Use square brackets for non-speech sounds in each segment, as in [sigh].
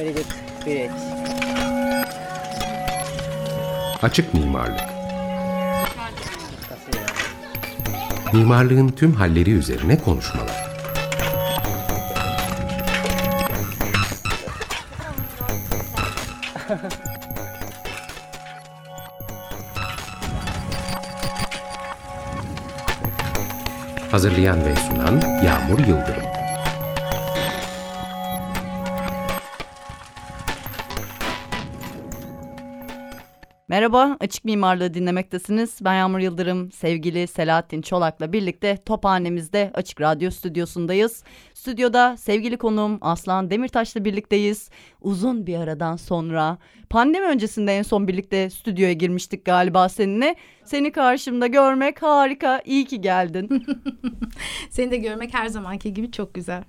Very good. Great. Açık mimarlık. Mimarlığın tüm halleri üzerine konuşmalar. Hazırlayan ve sunan Yağmur Yıldırım. Merhaba, Açık Mimarlığı dinlemektesiniz. Ben Yağmur Yıldırım, sevgili Selahattin Çolak'la birlikte Tophanemizde Açık Radyo stüdyosundayız. Stüdyoda sevgili konuğum Aslan Demirtaş'la birlikteyiz. Uzun bir aradan sonra, pandemi öncesinde en son birlikte stüdyoya girmiştik galiba seninle. Seni karşımda görmek harika, iyi ki geldin. [laughs] Seni de görmek her zamanki gibi çok güzel.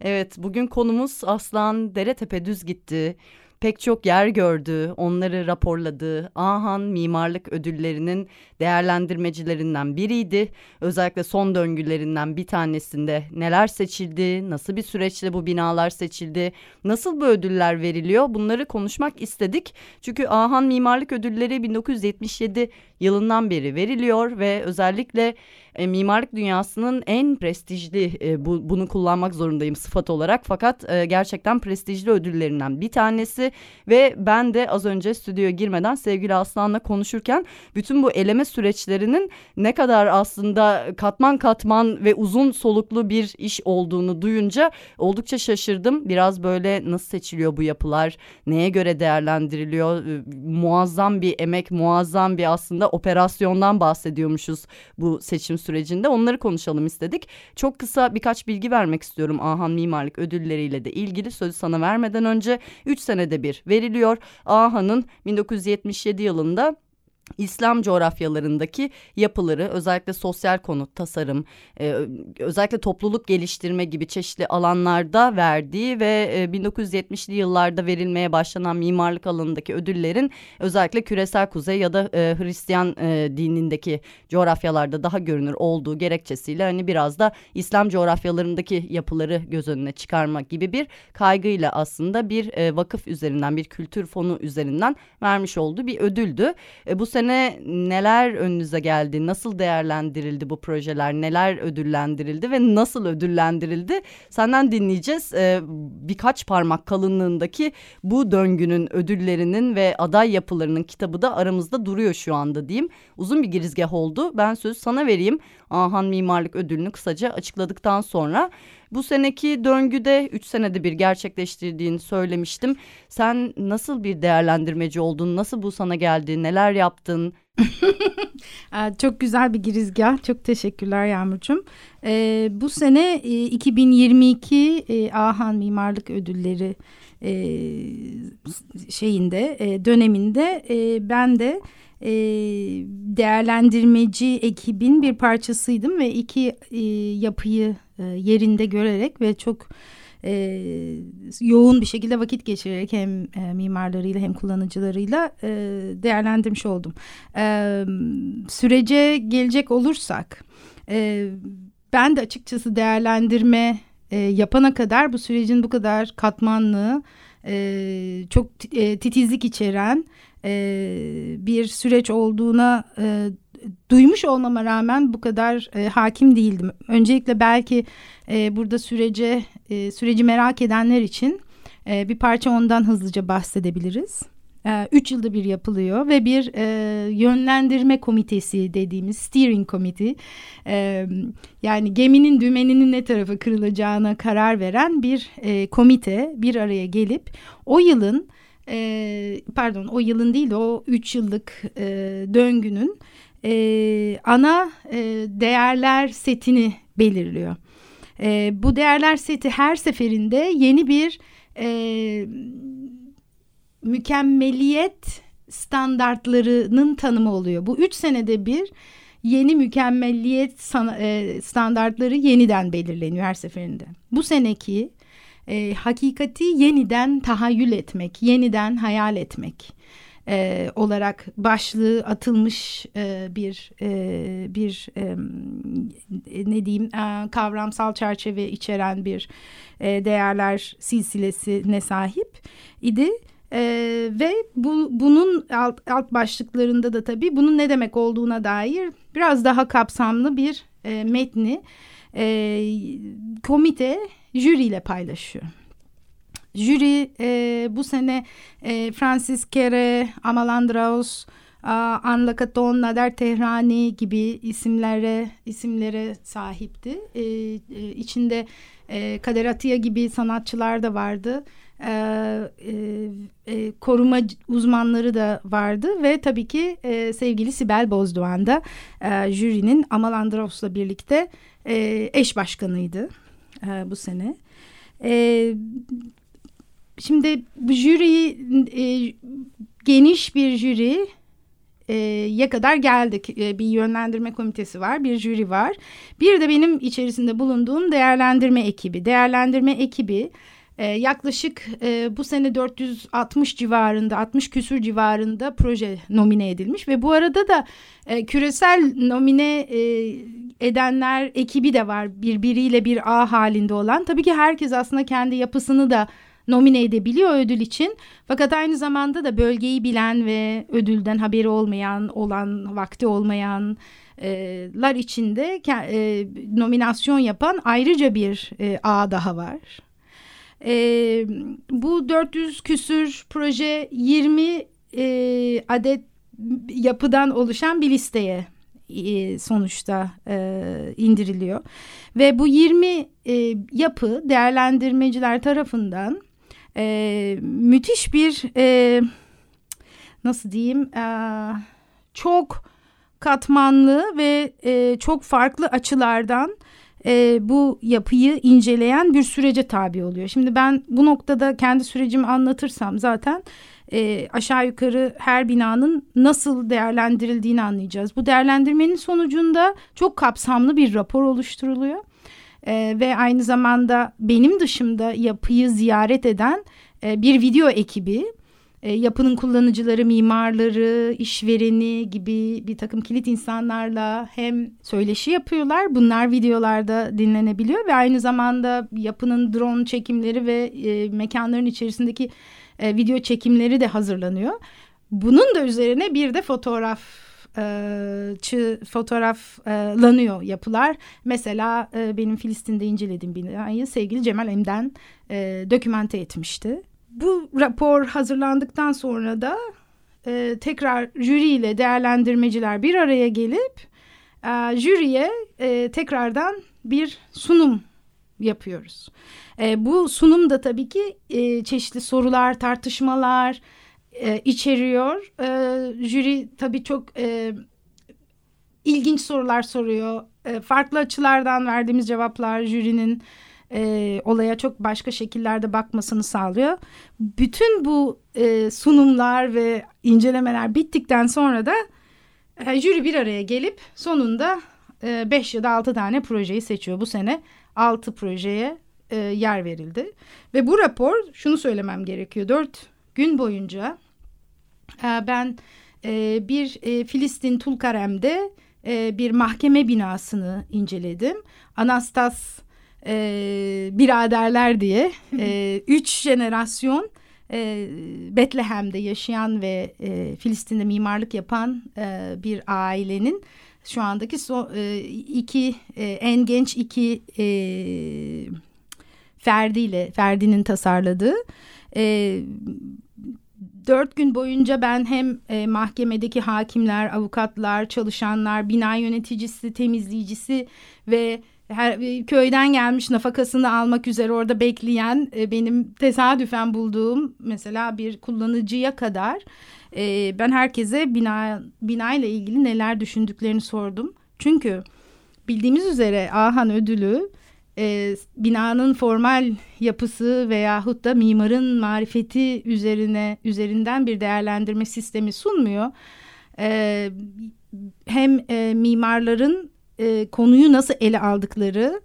Evet, bugün konumuz Aslan Deretepe düz gitti pek çok yer gördü, onları raporladı. Ahan Mimarlık Ödülleri'nin değerlendirmecilerinden biriydi. Özellikle son döngülerinden bir tanesinde neler seçildi, nasıl bir süreçle bu binalar seçildi, nasıl bu ödüller veriliyor bunları konuşmak istedik. Çünkü Ahan Mimarlık Ödülleri 1977 yılından beri veriliyor ve özellikle e, mimarlık dünyasının en prestijli e, bu, bunu kullanmak zorundayım sıfat olarak fakat e, gerçekten prestijli ödüllerinden bir tanesi ve ben de az önce stüdyoya girmeden sevgili Aslan'la konuşurken bütün bu eleme süreçlerinin ne kadar aslında katman katman ve uzun soluklu bir iş olduğunu duyunca oldukça şaşırdım. Biraz böyle nasıl seçiliyor bu yapılar, neye göre değerlendiriliyor, e, muazzam bir emek, muazzam bir aslında operasyondan bahsediyormuşuz bu seçim sürecinde. Onları konuşalım istedik. Çok kısa birkaç bilgi vermek istiyorum Ahan Mimarlık ödülleriyle de ilgili. Sözü sana vermeden önce 3 senede bir veriliyor. Ahan'ın 1977 yılında İslam coğrafyalarındaki yapıları özellikle sosyal konut, tasarım, e, özellikle topluluk geliştirme gibi çeşitli alanlarda verdiği ve e, 1970'li yıllarda verilmeye başlanan mimarlık alanındaki ödüllerin özellikle küresel kuzey ya da e, Hristiyan e, dinindeki coğrafyalarda daha görünür olduğu gerekçesiyle hani biraz da İslam coğrafyalarındaki yapıları göz önüne çıkarma gibi bir kaygıyla aslında bir e, vakıf üzerinden bir kültür fonu üzerinden vermiş olduğu bir ödüldü. E, bu sene neler önünüze geldi? Nasıl değerlendirildi bu projeler? Neler ödüllendirildi ve nasıl ödüllendirildi? Senden dinleyeceğiz. Ee, birkaç parmak kalınlığındaki bu döngünün ödüllerinin ve aday yapılarının kitabı da aramızda duruyor şu anda diyeyim. Uzun bir girizgah oldu. Ben sözü sana vereyim. Ahan Mimarlık Ödülünü kısaca açıkladıktan sonra bu seneki döngüde 3 senede bir gerçekleştirdiğini söylemiştim. Sen nasıl bir değerlendirmeci oldun? Nasıl bu sana geldi? Neler yaptın? [laughs] Çok güzel bir girizgah. Çok teşekkürler Yağmurcuğum. Ee, bu sene e, 2022 e, Ahan Mimarlık Ödülleri e, şeyinde e, döneminde e, ben de e, değerlendirmeci ekibin bir parçasıydım ve iki e, yapıyı e, yerinde görerek ve çok e, yoğun bir şekilde vakit geçirerek hem e, mimarlarıyla hem kullanıcılarıyla e, değerlendirmiş oldum. E, sürece gelecek olursak e, ben de açıkçası değerlendirme e, yapana kadar bu sürecin bu kadar katmanlı, e, çok e, titizlik içeren bir süreç olduğuna e, duymuş olmama rağmen bu kadar e, hakim değildim. Öncelikle belki e, burada sürece e, süreci merak edenler için e, bir parça ondan hızlıca bahsedebiliriz. E, üç yılda bir yapılıyor ve bir e, yönlendirme komitesi dediğimiz steering committee e, yani geminin dümeninin ne tarafa kırılacağına karar veren bir e, komite bir araya gelip o yılın e, pardon o yılın değil de o üç yıllık e, döngünün e, ana e, değerler setini belirliyor. E, bu değerler seti her seferinde yeni bir e, mükemmeliyet standartlarının tanımı oluyor. Bu üç senede bir yeni mükemmelliyet standartları yeniden belirleniyor her seferinde. Bu seneki e, hakikati yeniden tahayyül etmek, yeniden hayal etmek e, olarak başlığı atılmış e, bir e, bir e, ne diyeyim e, kavramsal çerçeve içeren bir e, değerler silsilesine sahip idi. Ee, ve bu, bunun alt, alt başlıklarında da tabii bunun ne demek olduğuna dair biraz daha kapsamlı bir e, metni e, komite jüriyle paylaşıyor. Jüri e, bu sene e, Francis Kere, Amalandraus, Anla Katon, Nader Tehrani gibi isimlere isimlere sahipti. E, e, içinde e, Kader Atiye gibi sanatçılar da vardı. E, e, e, koruma uzmanları da vardı ve tabii ki e, sevgili Sibel Bozdoğan da e, jürinin Amal Andraos'la birlikte e, eş başkanıydı e, bu sene. E, şimdi bu jüri e, geniş bir jüri e, ya kadar geldik. E, bir yönlendirme komitesi var, bir jüri var. Bir de benim içerisinde bulunduğum değerlendirme ekibi. Değerlendirme ekibi e, yaklaşık e, bu sene 460 civarında 60 küsür civarında proje nomine edilmiş ve bu arada da e, küresel nomine e, edenler ekibi de var birbiriyle bir ağ halinde olan. Tabii ki herkes aslında kendi yapısını da nomine edebiliyor ödül için. Fakat aynı zamanda da bölgeyi bilen ve ödülden haberi olmayan, olan, vakti olmayanlar içinde e, nominasyon yapan ayrıca bir e, ağ daha var. E, bu 400 küsür proje 20 e, adet yapıdan oluşan bir listeye sonuçta e, indiriliyor. Ve bu 20 e, yapı değerlendirmeciler tarafından e, müthiş bir e, nasıl diyeyim e, çok katmanlı ve e, çok farklı açılardan e, bu yapıyı inceleyen bir sürece tabi oluyor. Şimdi ben bu noktada kendi sürecimi anlatırsam zaten e, aşağı yukarı her binanın nasıl değerlendirildiğini anlayacağız. Bu değerlendirmenin sonucunda çok kapsamlı bir rapor oluşturuluyor. E, ve aynı zamanda benim dışımda yapıyı ziyaret eden e, bir video ekibi e, yapının kullanıcıları, mimarları, işvereni gibi bir takım kilit insanlarla hem söyleşi yapıyorlar. Bunlar videolarda dinlenebiliyor ve aynı zamanda yapının drone çekimleri ve e, mekanların içerisindeki e, video çekimleri de hazırlanıyor. Bunun da üzerine bir de fotoğraf çı fotoğraflanıyor yapılar. Mesela e, benim Filistin'de incelediğim binayı sevgili Cemal Emden e, dokümante etmişti. Bu rapor hazırlandıktan sonra da e, tekrar jüriyle değerlendirmeciler bir araya gelip e, jüriye e, tekrardan bir sunum yapıyoruz. E, bu sunum da tabii ki e, çeşitli sorular, tartışmalar e, içeriyor. E, jüri tabii çok e, ilginç sorular soruyor. E, farklı açılardan verdiğimiz cevaplar jürinin e, olaya çok başka şekillerde bakmasını sağlıyor. Bütün bu e, sunumlar ve incelemeler bittikten sonra da e, jüri bir araya gelip sonunda e, beş ya da altı tane projeyi seçiyor. Bu sene altı projeye e, yer verildi. Ve bu rapor şunu söylemem gerekiyor. Dört gün boyunca e, ben e, bir e, Filistin Tulkarem'de e, bir mahkeme binasını inceledim. Anastas e, biraderler diye e, üç jenerasyon e, Betlehem'de yaşayan ve e, Filistin'de mimarlık yapan e, bir ailenin şu andaki so, e, iki e, en genç iki e, Ferdi ile Ferdi'nin tasarladığı e, dört gün boyunca ben hem e, mahkemedeki hakimler, avukatlar, çalışanlar, bina yöneticisi, temizleyicisi ve her e, köyden gelmiş nafakasını almak üzere orada bekleyen e, benim tesadüfen bulduğum mesela bir kullanıcıya kadar e, ben herkese bina bina ile ilgili neler düşündüklerini sordum. Çünkü bildiğimiz üzere Ahan ödülü e, binanın formal yapısı veyahut da mimarın marifeti üzerine üzerinden bir değerlendirme sistemi sunmuyor. E, hem e, mimarların e, konuyu nasıl ele aldıkları,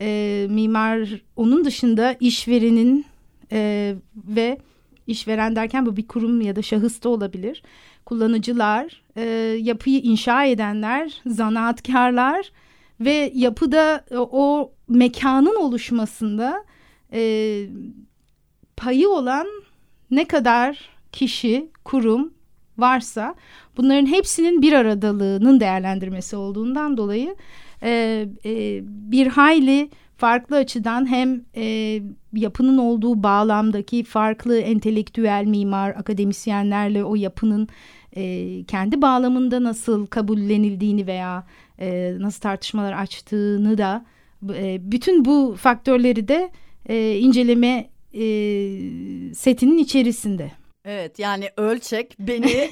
e, mimar onun dışında işverenin e, ve işveren derken bu bir kurum ya da şahıs da olabilir. Kullanıcılar, e, yapıyı inşa edenler, zanaatkarlar ve yapıda o, o mekanın oluşmasında e, payı olan ne kadar kişi, kurum varsa bunların hepsinin bir aradalığının değerlendirmesi olduğundan dolayı e, e, bir hayli farklı açıdan hem e, yapının olduğu bağlamdaki farklı entelektüel mimar akademisyenlerle o yapının e, kendi bağlamında nasıl kabullenildiğini veya e, nasıl tartışmalar açtığını da e, bütün bu faktörleri de e, inceleme e, setinin içerisinde. Evet yani ölçek beni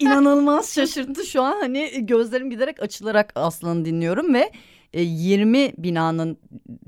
inanılmaz şaşırttı şu an hani gözlerim giderek açılarak Aslan'ı dinliyorum ve 20 e, binanın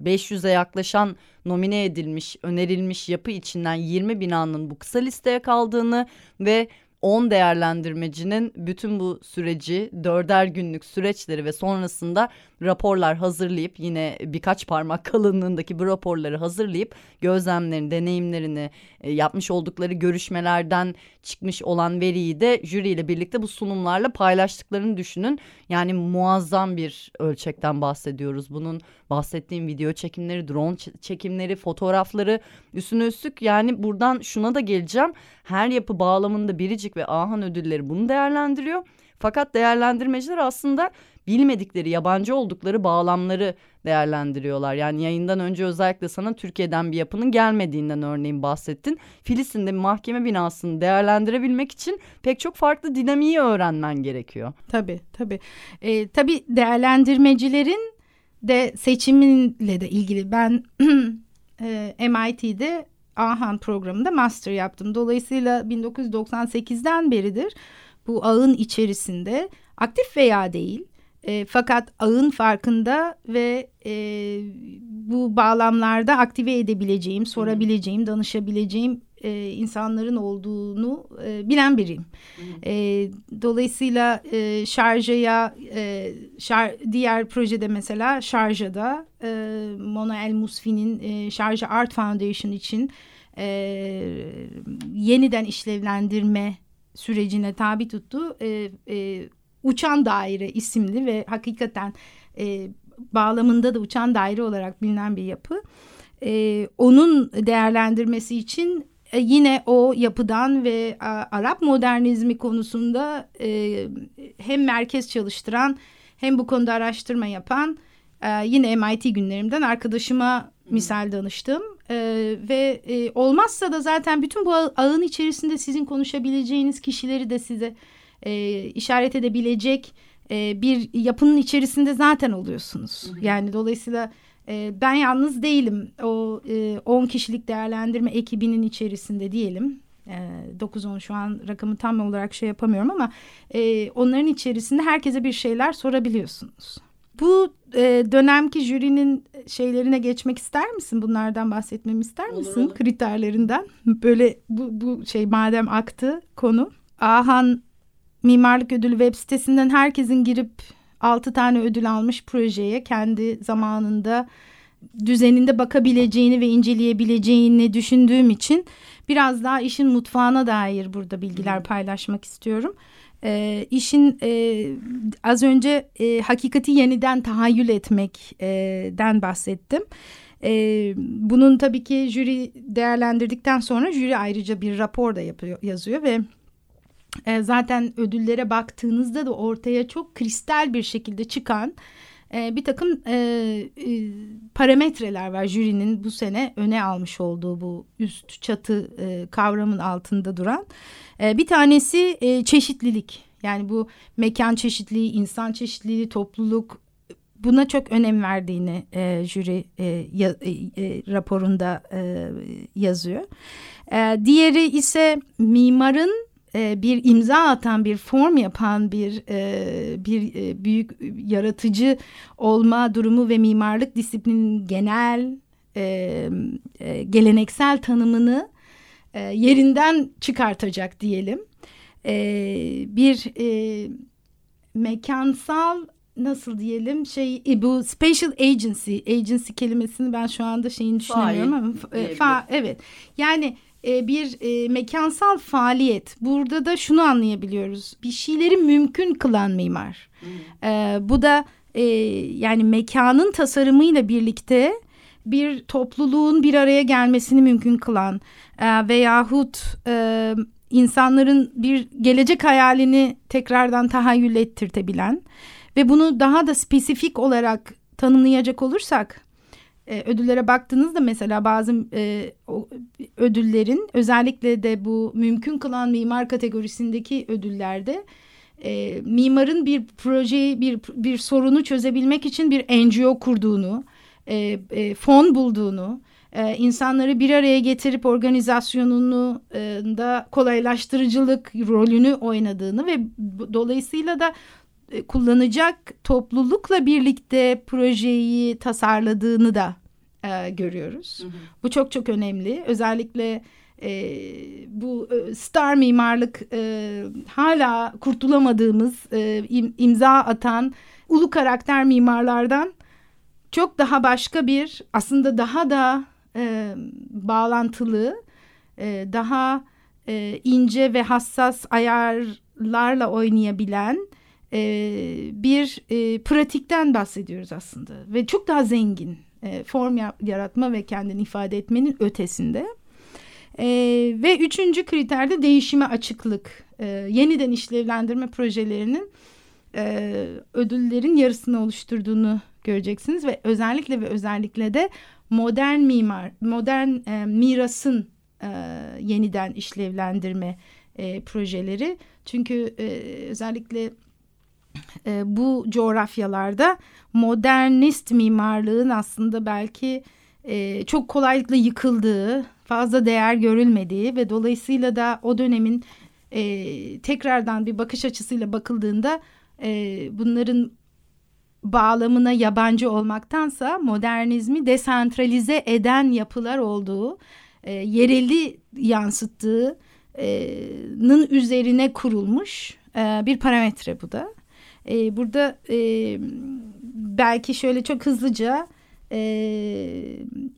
500'e yaklaşan nomine edilmiş, önerilmiş yapı içinden 20 binanın bu kısa listeye kaldığını ve 10 değerlendirmecinin bütün bu süreci dörder günlük süreçleri ve sonrasında raporlar hazırlayıp yine birkaç parmak [laughs] kalınlığındaki bu raporları hazırlayıp gözlemlerini, deneyimlerini e, yapmış oldukları görüşmelerden çıkmış olan veriyi de jüriyle birlikte bu sunumlarla paylaştıklarını düşünün. Yani muazzam bir ölçekten bahsediyoruz. Bunun bahsettiğim video çekimleri, drone çekimleri, fotoğrafları üstüne üstlük yani buradan şuna da geleceğim. Her yapı bağlamında Biricik ve Ahan ödülleri bunu değerlendiriyor. Fakat değerlendirmeciler aslında bilmedikleri, yabancı oldukları bağlamları değerlendiriyorlar. Yani yayından önce özellikle sana Türkiye'den bir yapının gelmediğinden örneğin bahsettin. Filistin'de bir mahkeme binasını değerlendirebilmek için pek çok farklı dinamiği öğrenmen gerekiyor. Tabii tabii. Ee, tabii değerlendirmecilerin de seçiminle de ilgili ben [clears throat] e, MIT'de Ahan programında master yaptım. Dolayısıyla 1998'den beridir bu ağın içerisinde aktif veya değil e, fakat ağın farkında ve e, bu bağlamlarda aktive edebileceğim, sorabileceğim, danışabileceğim e, insanların olduğunu e, bilen biriyim. E, dolayısıyla e, Şarja'ya, e, şar, diğer projede mesela Şarja'da e, Mona El Musfi'nin e, Şarja Art Foundation için e, yeniden işlevlendirme sürecine tabi tuttu. E, e, Uçan Daire isimli ve hakikaten e, bağlamında da uçan daire olarak bilinen bir yapı. E, onun değerlendirmesi için e, yine o yapıdan ve a, Arap modernizmi konusunda e, hem merkez çalıştıran hem bu konuda araştırma yapan e, yine MIT günlerimden arkadaşıma misal danıştım. E, ve e, olmazsa da zaten bütün bu ağın içerisinde sizin konuşabileceğiniz kişileri de size e, işaret edebilecek e, bir yapının içerisinde zaten oluyorsunuz. Hı hı. Yani dolayısıyla e, ben yalnız değilim. O 10 e, kişilik değerlendirme ekibinin içerisinde diyelim. E, 9-10 şu an rakamı tam olarak şey yapamıyorum ama e, onların içerisinde herkese bir şeyler sorabiliyorsunuz. Bu e, dönemki jürinin şeylerine geçmek ister misin? Bunlardan bahsetmemi ister misin? Olur, olur. Kriterlerinden. Böyle bu, bu şey madem aktı konu. Ahan Mimarlık Ödülü web sitesinden herkesin girip altı tane ödül almış projeye kendi zamanında düzeninde bakabileceğini ve inceleyebileceğini düşündüğüm için biraz daha işin mutfağına dair burada bilgiler paylaşmak istiyorum. E, işin e, az önce e, hakikati yeniden tahayyül etmekten e, bahsettim. E, bunun tabii ki jüri değerlendirdikten sonra jüri ayrıca bir rapor da yapıyor, yazıyor ve e, zaten ödüllere baktığınızda da ortaya çok kristal bir şekilde çıkan e, bir takım e, e, parametreler var jürinin bu sene öne almış olduğu bu üst çatı e, kavramın altında duran. E, bir tanesi e, çeşitlilik yani bu mekan çeşitliliği, insan çeşitliliği, topluluk buna çok önem verdiğini e, jüri e, ya, e, e, raporunda e, yazıyor. E, diğeri ise mimarın e, bir imza atan, bir form yapan bir e, bir e, büyük yaratıcı olma durumu ve mimarlık disiplinin genel geleneksel tanımını yerinden çıkartacak diyelim. bir mekansal nasıl diyelim şey bu special agency agency kelimesini ben şu anda şeyini düşünemiyorum ama fa, evet yani bir e, mekansal faaliyet. Burada da şunu anlayabiliyoruz. Bir şeyleri mümkün kılan mimar. Hmm. E, bu da e, yani mekanın tasarımıyla birlikte bir topluluğun bir araya gelmesini mümkün kılan e, veyahut e, insanların bir gelecek hayalini tekrardan tahayyül ettirtebilen ve bunu daha da spesifik olarak tanımlayacak olursak e, ödüllere baktığınızda mesela bazı e, ödüllerin özellikle de bu mümkün kılan mimar kategorisindeki ödüllerde e, mimarın bir projeyi bir bir sorunu çözebilmek için bir NGO kurduğunu, e, e, fon bulduğunu, e, insanları bir araya getirip organizasyonunu e, da kolaylaştırıcılık rolünü oynadığını ve dolayısıyla da kullanacak toplulukla birlikte projeyi tasarladığını da e, görüyoruz. Hı hı. Bu çok çok önemli. Özellikle e, bu e, star mimarlık e, hala kurtulamadığımız e, im, imza atan ulu karakter mimarlardan çok daha başka bir aslında daha da e, bağlantılı e, daha e, ince ve hassas ayarlarla oynayabilen e, bir e, pratikten bahsediyoruz aslında ve çok daha zengin e, form yaratma ve kendini ifade etmenin ötesinde. E, ve üçüncü kriterde değişime açıklık. E, yeniden işlevlendirme projelerinin e, ödüllerin yarısını oluşturduğunu göreceksiniz ve özellikle ve özellikle de modern mimar, modern e, mirasın e, yeniden işlevlendirme e, projeleri. Çünkü e, özellikle e, bu coğrafyalarda modernist mimarlığın aslında belki e, çok kolaylıkla yıkıldığı, fazla değer görülmediği ve dolayısıyla da o dönemin e, tekrardan bir bakış açısıyla bakıldığında e, bunların bağlamına yabancı olmaktansa modernizmi desentralize eden yapılar olduğu, e, yereli yansıttığının üzerine kurulmuş e, bir parametre bu da. E, burada e, belki şöyle çok hızlıca e,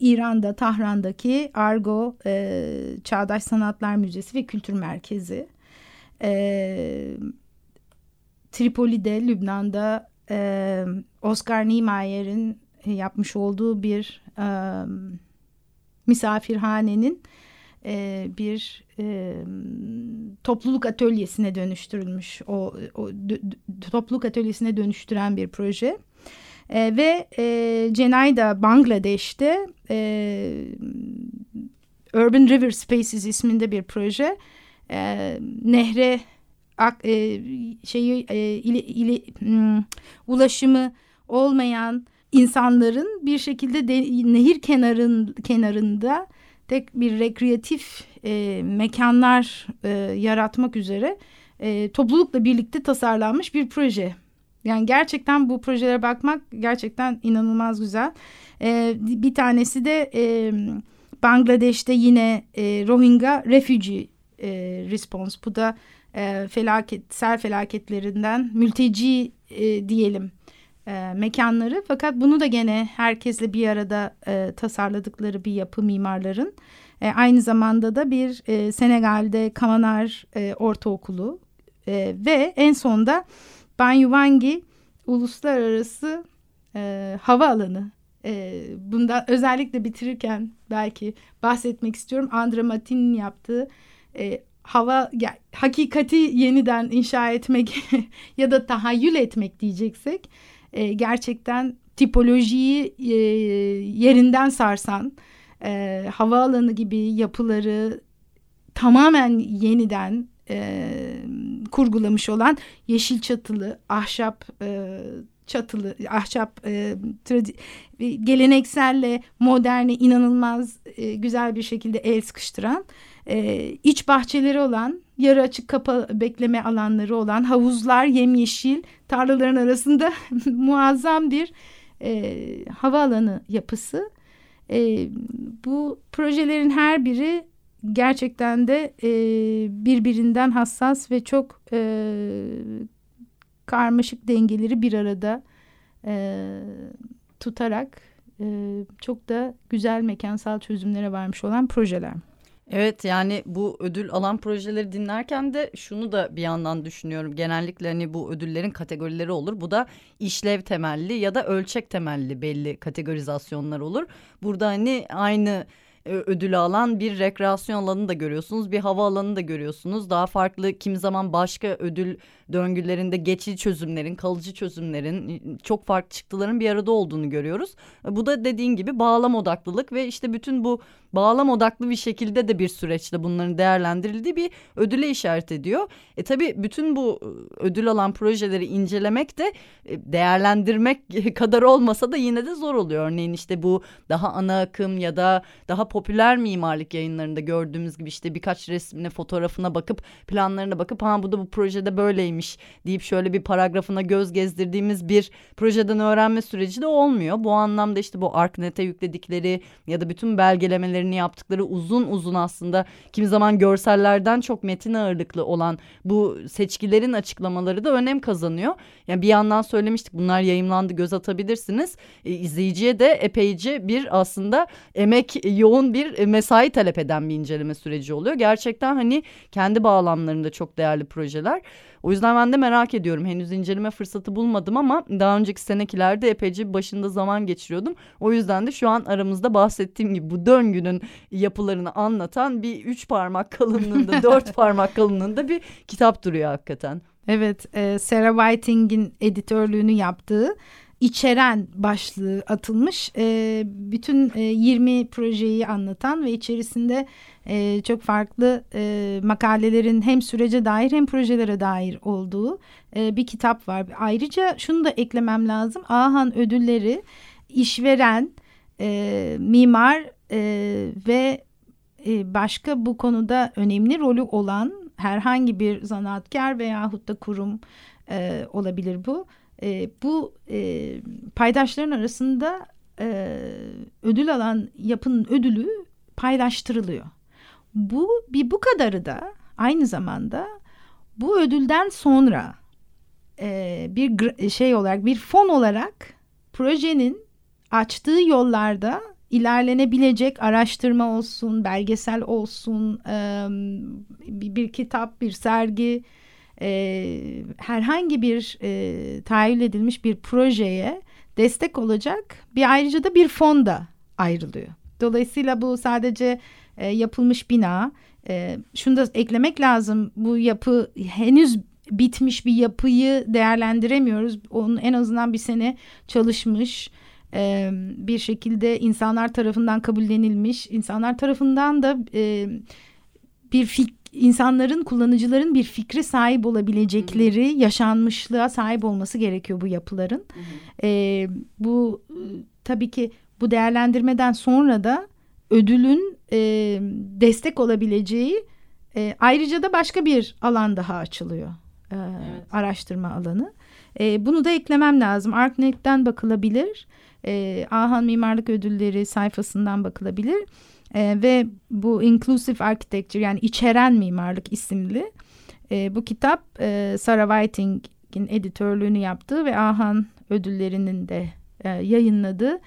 İran'da Tahran'daki Argo e, Çağdaş Sanatlar Müzesi ve Kültür Merkezi. E, Tripoli'de Lübnan'da e, Oscar Niemeyer'in yapmış olduğu bir e, misafirhanenin e, bir e, topluluk atölyesine dönüştürülmüş o, o topluluk atölyesine dönüştüren bir proje. E, ve e, Cenayda Bangladeş'te e, Urban River Spaces isminde bir proje. E, nehre ak, e, şeyi e, ili, ili, hmm, ulaşımı olmayan insanların bir şekilde de, nehir kenarın kenarında tek bir rekreatif e, mekanlar e, yaratmak üzere e, toplulukla birlikte tasarlanmış bir proje. Yani gerçekten bu projelere bakmak gerçekten inanılmaz güzel. E, bir tanesi de e, Bangladeş'te yine e, Rohingya Refugee e, Response. Bu da e, felaket, sel felaketlerinden mülteci e, diyelim e, mekanları. Fakat bunu da gene herkesle bir arada e, tasarladıkları bir yapı mimarların. E, aynı zamanda da bir e, Senegal'de Kamanar e, Ortaokulu e, ve en sonda Banyuwangi Uluslararası e, Hava Alanı. E, bundan özellikle bitirirken belki bahsetmek istiyorum. Andra Matin'in yaptığı e, hava ya, hakikati yeniden inşa etmek [laughs] ya da tahayyül etmek diyeceksek e, gerçekten tipolojiyi e, yerinden sarsan e, havaalanı gibi yapıları tamamen yeniden e, kurgulamış olan yeşil çatılı ahşap e, çatılı ahşap e, gelenekselle moderni inanılmaz e, güzel bir şekilde el sıkıştıran e, iç bahçeleri olan yarı açık kapa bekleme alanları olan havuzlar yemyeşil tarlaların arasında [laughs] muazzam bir e, havaalanı yapısı. E, bu projelerin her biri gerçekten de e, birbirinden hassas ve çok e, karmaşık dengeleri bir arada e, tutarak e, çok da güzel mekansal çözümlere varmış olan projeler. Evet yani bu ödül alan projeleri dinlerken de şunu da bir yandan düşünüyorum. Genellikle hani bu ödüllerin kategorileri olur. Bu da işlev temelli ya da ölçek temelli belli kategorizasyonlar olur. Burada hani aynı e, ödülü alan bir rekreasyon alanı da görüyorsunuz. Bir hava alanı da görüyorsunuz. Daha farklı kimi zaman başka ödül döngülerinde geçici çözümlerin, kalıcı çözümlerin, çok farklı çıktıların bir arada olduğunu görüyoruz. E, bu da dediğin gibi bağlam odaklılık ve işte bütün bu bağlam odaklı bir şekilde de bir süreçte bunların değerlendirildiği bir ödüle işaret ediyor. E tabii bütün bu e, ödül alan projeleri incelemek de değerlendirmek [laughs] kadar olmasa da yine de zor oluyor. Örneğin işte bu daha ana akım ya da daha popüler mimarlık yayınlarında gördüğümüz gibi işte birkaç resmine, fotoğrafına bakıp planlarına bakıp ha bu da bu projede böyleymiş deyip şöyle bir paragrafına göz gezdirdiğimiz bir projeden öğrenme süreci de olmuyor. Bu anlamda işte bu ArcNet'e yükledikleri ya da bütün belgelemelerini yaptıkları uzun uzun aslında kimi zaman görsellerden çok metin ağırlıklı olan bu seçkilerin açıklamaları da önem kazanıyor. Yani bir yandan söylemiştik bunlar yayımlandı göz atabilirsiniz. E, izleyiciye de epeyce bir aslında emek yoğun bir e, mesai talep eden bir inceleme süreci oluyor. Gerçekten hani kendi bağlamlarında çok değerli projeler. O yüzden ben de merak ediyorum. Henüz inceleme fırsatı bulmadım ama daha önceki senekilerde epeyce başında zaman geçiriyordum. O yüzden de şu an aramızda bahsettiğim gibi bu döngünün yapılarını anlatan bir üç parmak kalınlığında, [laughs] dört parmak kalınlığında bir kitap duruyor hakikaten. Evet, e, Sarah Whiting'in editörlüğünü yaptığı içeren başlığı atılmış. E, bütün e, 20 projeyi anlatan ve içerisinde e, çok farklı e, makalelerin hem sürece dair hem projelere dair olduğu e, bir kitap var. Ayrıca şunu da eklemem lazım. Ahan ödülleri işveren, e, mimar e, ve e, başka bu konuda önemli rolü olan herhangi bir zanaatkar veyahut da kurum e, olabilir bu e, bu e, paydaşların arasında e, ödül alan yapının ödülü paylaştırılıyor. Bu bir bu kadarı da aynı zamanda bu ödülden sonra e, bir şey olarak bir fon olarak projenin açtığı yollarda ilerlenebilecek araştırma olsun, belgesel olsun, bir kitap, bir sergi, e, herhangi bir e, tahayyül edilmiş bir projeye destek olacak bir ayrıca da bir fon da ayrılıyor. Dolayısıyla bu sadece e, yapılmış bina. E, şunu da eklemek lazım. Bu yapı henüz bitmiş bir yapıyı değerlendiremiyoruz. Onun en azından bir sene çalışmış e, bir şekilde insanlar tarafından kabullenilmiş, insanlar tarafından da e, bir fik insanların, kullanıcıların bir fikri sahip olabilecekleri Hı-hı. yaşanmışlığa sahip olması gerekiyor bu yapıların. E, bu tabii ki bu değerlendirmeden sonra da ödülün e, destek olabileceği e, ayrıca da başka bir alan daha açılıyor. E, evet. Araştırma alanı. E, bunu da eklemem lazım. ArcNet'ten bakılabilir. E, Ahan Mimarlık Ödülleri sayfasından bakılabilir. E, ve bu Inclusive Architecture yani içeren mimarlık isimli e, bu kitap e, Sarah Whiting'in editörlüğünü yaptığı ve Ahan ödüllerinin de e, yayınladığı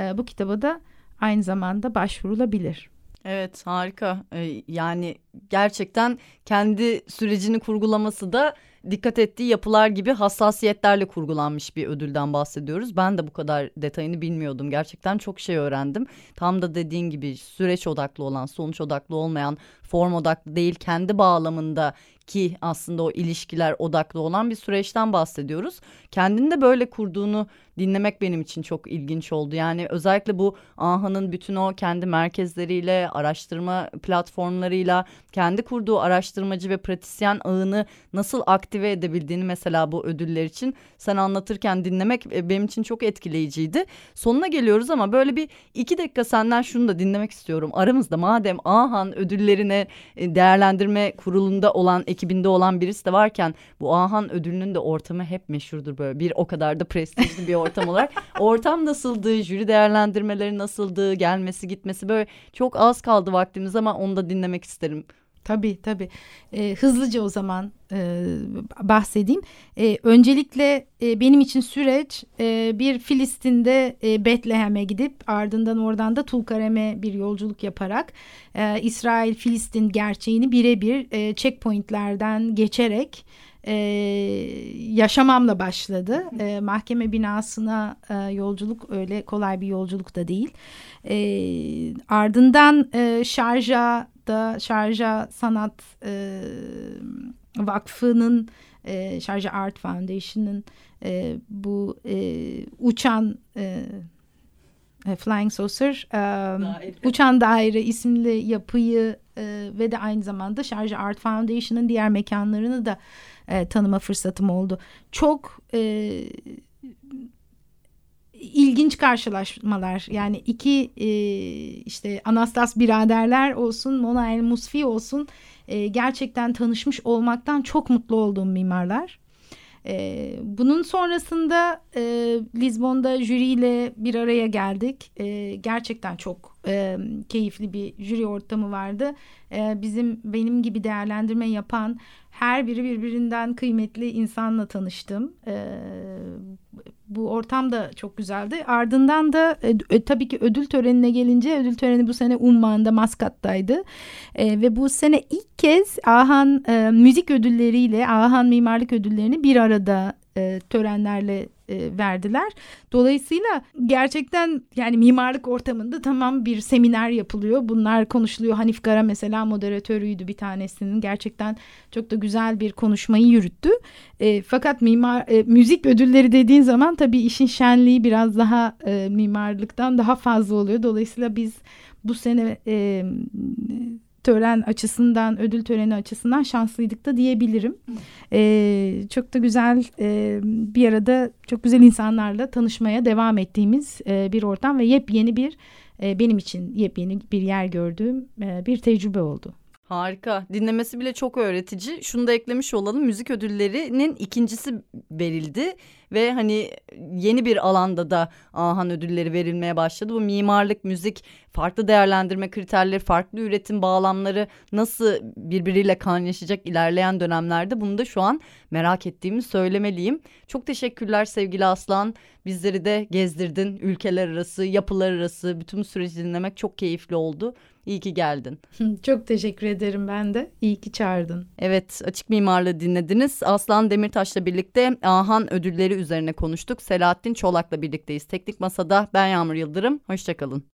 e, bu kitaba da aynı zamanda başvurulabilir. Evet harika ee, yani gerçekten kendi sürecini kurgulaması da dikkat ettiği yapılar gibi hassasiyetlerle kurgulanmış bir ödülden bahsediyoruz. Ben de bu kadar detayını bilmiyordum. Gerçekten çok şey öğrendim. Tam da dediğin gibi süreç odaklı olan, sonuç odaklı olmayan, form odaklı değil kendi bağlamında ki aslında o ilişkiler odaklı olan bir süreçten bahsediyoruz. Kendini de böyle kurduğunu dinlemek benim için çok ilginç oldu. Yani özellikle bu AHA'nın bütün o kendi merkezleriyle, araştırma platformlarıyla, kendi kurduğu araştırmacı ve pratisyen ağını nasıl aktive edebildiğini mesela bu ödüller için sen anlatırken dinlemek e, benim için çok etkileyiciydi. Sonuna geliyoruz ama böyle bir iki dakika senden şunu da dinlemek istiyorum. Aramızda madem AHAN ödüllerine e, değerlendirme kurulunda olan ekibinde olan birisi de varken bu Ahan ödülünün de ortamı hep meşhurdur böyle bir o kadar da prestijli bir ortam olarak. [laughs] Ortam nasıldı, jüri değerlendirmeleri nasıldı, gelmesi gitmesi böyle çok az kaldı vaktimiz ama onu da dinlemek isterim. Tabii tabii. E, hızlıca o zaman e, bahsedeyim. E, öncelikle e, benim için süreç e, bir Filistin'de e, Betlehem'e gidip ardından oradan da Tulkarem'e bir yolculuk yaparak e, İsrail-Filistin gerçeğini birebir e, checkpointlerden geçerek e, yaşamamla başladı. E, mahkeme binasına e, yolculuk öyle kolay bir yolculuk da değil. E, ardından e, Şarja'da Şarja Sanat e, Vakfı'nın e, Şarja Art Foundation'ın e, bu e, uçan e, Flying Saucer um, Uçan Daire isimli yapıyı e, ve de aynı zamanda Şarja Art Foundation'ın diğer mekanlarını da e, tanıma fırsatım oldu. Çok e, ilginç karşılaşmalar yani iki e, işte Anastas biraderler olsun Mona El Musfi olsun e, gerçekten tanışmış olmaktan çok mutlu olduğum mimarlar. E, bunun sonrasında e, Lizbon'da jüriyle bir araya geldik. E, gerçekten çok e, keyifli bir jüri ortamı vardı. E, bizim benim gibi değerlendirme yapan her biri birbirinden kıymetli insanla tanıştım. E, bu ortam da çok güzeldi. Ardından da e, tabii ki ödül törenine gelince ödül töreni bu sene Umman'da Maskat'taydı. E, ve bu sene ilk kez Ahan e, müzik ödülleriyle Ahan mimarlık ödüllerini bir arada e, törenlerle e, verdiler. Dolayısıyla gerçekten yani mimarlık ortamında tamam bir seminer yapılıyor. Bunlar konuşuluyor. Hanif Kara mesela moderatörüydü bir tanesinin. Gerçekten çok da güzel bir konuşmayı yürüttü. E, fakat mimar e, müzik ödülleri dediğin zaman tabii işin şenliği biraz daha e, mimarlıktan daha fazla oluyor. Dolayısıyla biz bu sene e, tören açısından, ödül töreni açısından şanslıydık da diyebilirim. Ee, çok da güzel e, bir arada çok güzel insanlarla tanışmaya devam ettiğimiz e, bir ortam ve yepyeni bir e, benim için yepyeni bir yer gördüğüm e, bir tecrübe oldu. Harika. Dinlemesi bile çok öğretici. Şunu da eklemiş olalım. Müzik ödüllerinin ikincisi verildi ve hani yeni bir alanda da Ahan ödülleri verilmeye başladı. Bu mimarlık, müzik, farklı değerlendirme kriterleri, farklı üretim bağlamları nasıl birbiriyle kaynaşacak ilerleyen dönemlerde bunu da şu an merak ettiğimi söylemeliyim. Çok teşekkürler sevgili Aslan. Bizleri de gezdirdin. Ülkeler arası, yapılar arası bütün süreci dinlemek çok keyifli oldu. İyi ki geldin. [laughs] Çok teşekkür ederim ben de. İyi ki çağırdın. Evet, Açık Mimarlığı dinlediniz. Aslan Demirtaş'la birlikte Ahan ödülleri üzerine konuştuk. Selahattin Çolak'la birlikteyiz. Teknik Masa'da ben Yağmur Yıldırım. Hoşçakalın.